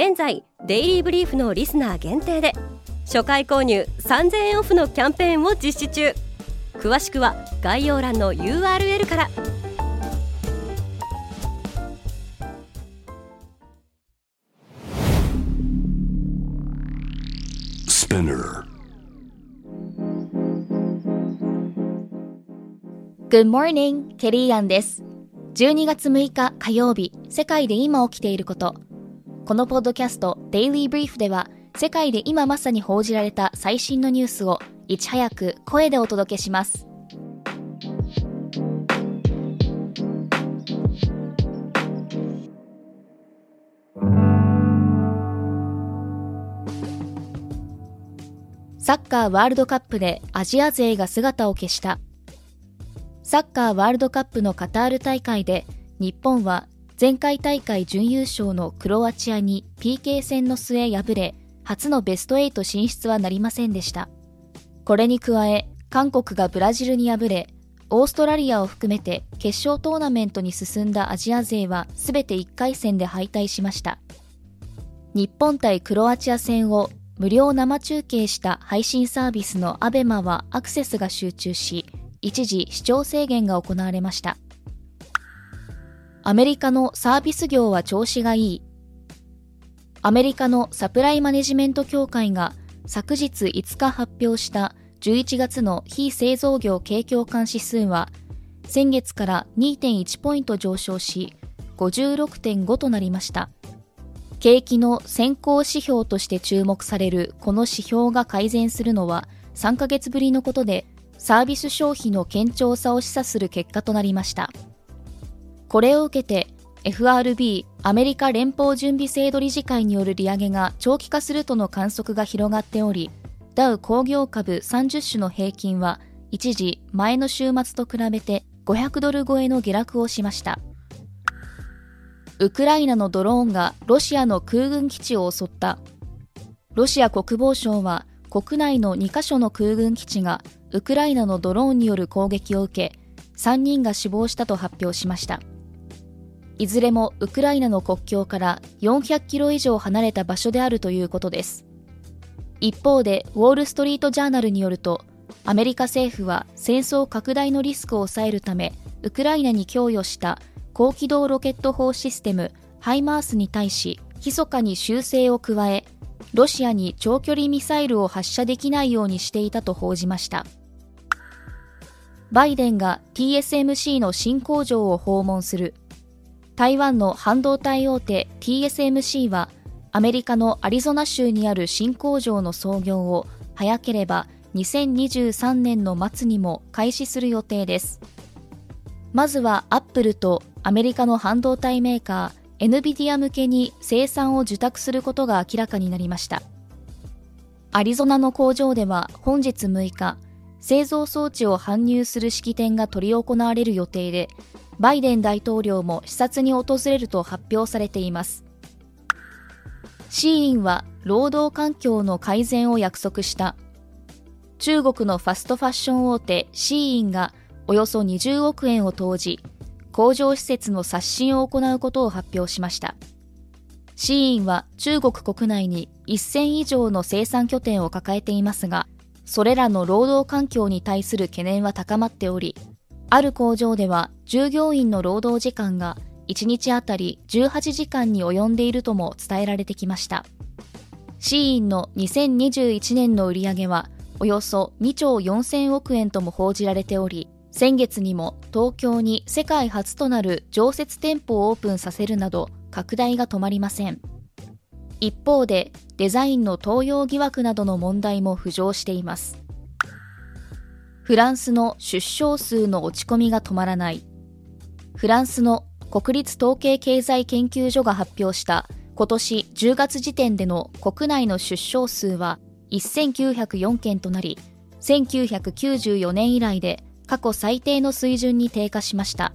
現在デイリーブリーフのリスナー限定で初回購入3000円オフのキャンペーンを実施中。詳しくは概要欄の URL からグッモーニングケリーアンです。12月6日火曜日世界で今起きていることこのポッドキャストデイリーブリーフでは世界で今まさに報じられた最新のニュースをいち早く声でお届けします。サッカーワールドカップでアジア勢が姿を消した。サッカーワールドカップのカタール大会で日本は前回大会準優勝のクロアチアに PK 戦の末敗れ初のベスト8進出はなりませんでした。これに加え韓国がブラジルに敗れオーストラリアを含めて決勝トーナメントに進んだアジア勢は全て1回戦で敗退しました。日本対クロアチア戦を無料生中継した配信サービスの ABEMA はアクセスが集中し一時視聴制限が行われました。アメリカのサービス業は調子がいいアメリカのサプライマネジメント協会が昨日5日発表した11月の非製造業景況感指数は先月から2.1ポイント上昇し56.5となりました景気の先行指標として注目されるこの指標が改善するのは3ヶ月ぶりのことでサービス消費の堅調さを示唆する結果となりました。これを受けて FRB アメリカ連邦準備制度理事会による利上げが長期化するとの観測が広がっておりダウ工業株30種の平均は一時前の週末と比べて500ドル超えの下落をしました。ウクライナのドローンがロシアの空軍基地を襲った。ロシア国防省は国内の2カ所の空軍基地がウクライナのドローンによる攻撃を受け3人が死亡したと発表しました。いずれもウクライナの国境から400キロ以上離れた場所であるということです。一方でウォール・ストリート・ジャーナルによるとアメリカ政府は戦争拡大のリスクを抑えるためウクライナに供与した高機動ロケット砲システムハイマースに対し密かに修正を加えロシアに長距離ミサイルを発射できないようにしていたと報じました。バイデンが TSMC の新工場を訪問する台湾の半導体大手 TSMC はアメリカのアリゾナ州にある新工場の操業を早ければ2023年の末にも開始する予定です。まずはアップルとアメリカの半導体メーカー NVIDIA 向けに生産を受託することが明らかになりました。アリゾナの工場では本日6日製造装置を搬入する式典が執り行われる予定で、バイデン大統領も視察に訪れると発表されています。シーインは労働環境の改善を約束した。中国のファストファッション大手シーインがおよそ20億円を投じ、工場施設の刷新を行うことを発表しました。シーインは中国国内に1000以上の生産拠点を抱えていますが、それらの労働環境に対する懸念は高まっており、ある工場では従業員の労働時間が1日あたり18時間に及んでいるとも伝えられてきました。シーインの2021年の売り上げはおよそ2兆4000億円とも報じられており、先月にも東京に世界初となる常設店舗をオープンさせるなど拡大が止まりません。一方でデザインの盗用疑惑などの問題も浮上していますフランスの出生数の落ち込みが止まらないフランスの国立統計経済研究所が発表した今年10月時点での国内の出生数は1904件となり、1994年以来で過去最低の水準に低下しました。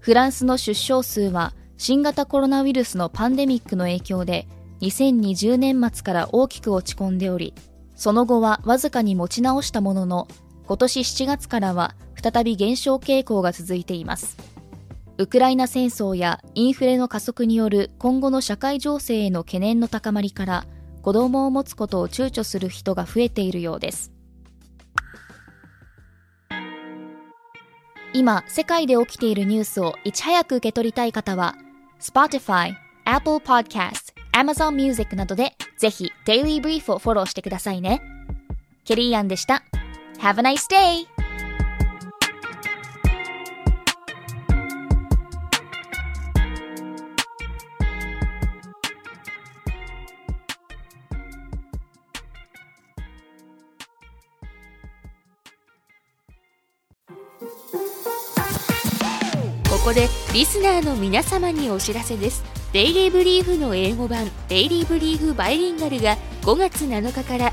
フランスの出生数は新型コロナウイルスのパンデミックの影響で2020年末から大きく落ち込んでおり、その後はわずかに持ち直したものの、今年7月からは再び減少傾向が続いています。ウクライナ戦争やインフレの加速による今後の社会情勢への懸念の高まりから子供を持つことを躊躇する人が増えているようです。今世界で起きているニュースをいち早く受け取りたい方は Spotify、Apple Podcast、Amazon Music などでぜひ Daily Brief をフォローしてくださいね。ケリーアンでした。Have a nice day! ここでリスナーの皆様にお知らせですデイリーブリーフの英語版デイリーブリーフバイリンガルが5月7日から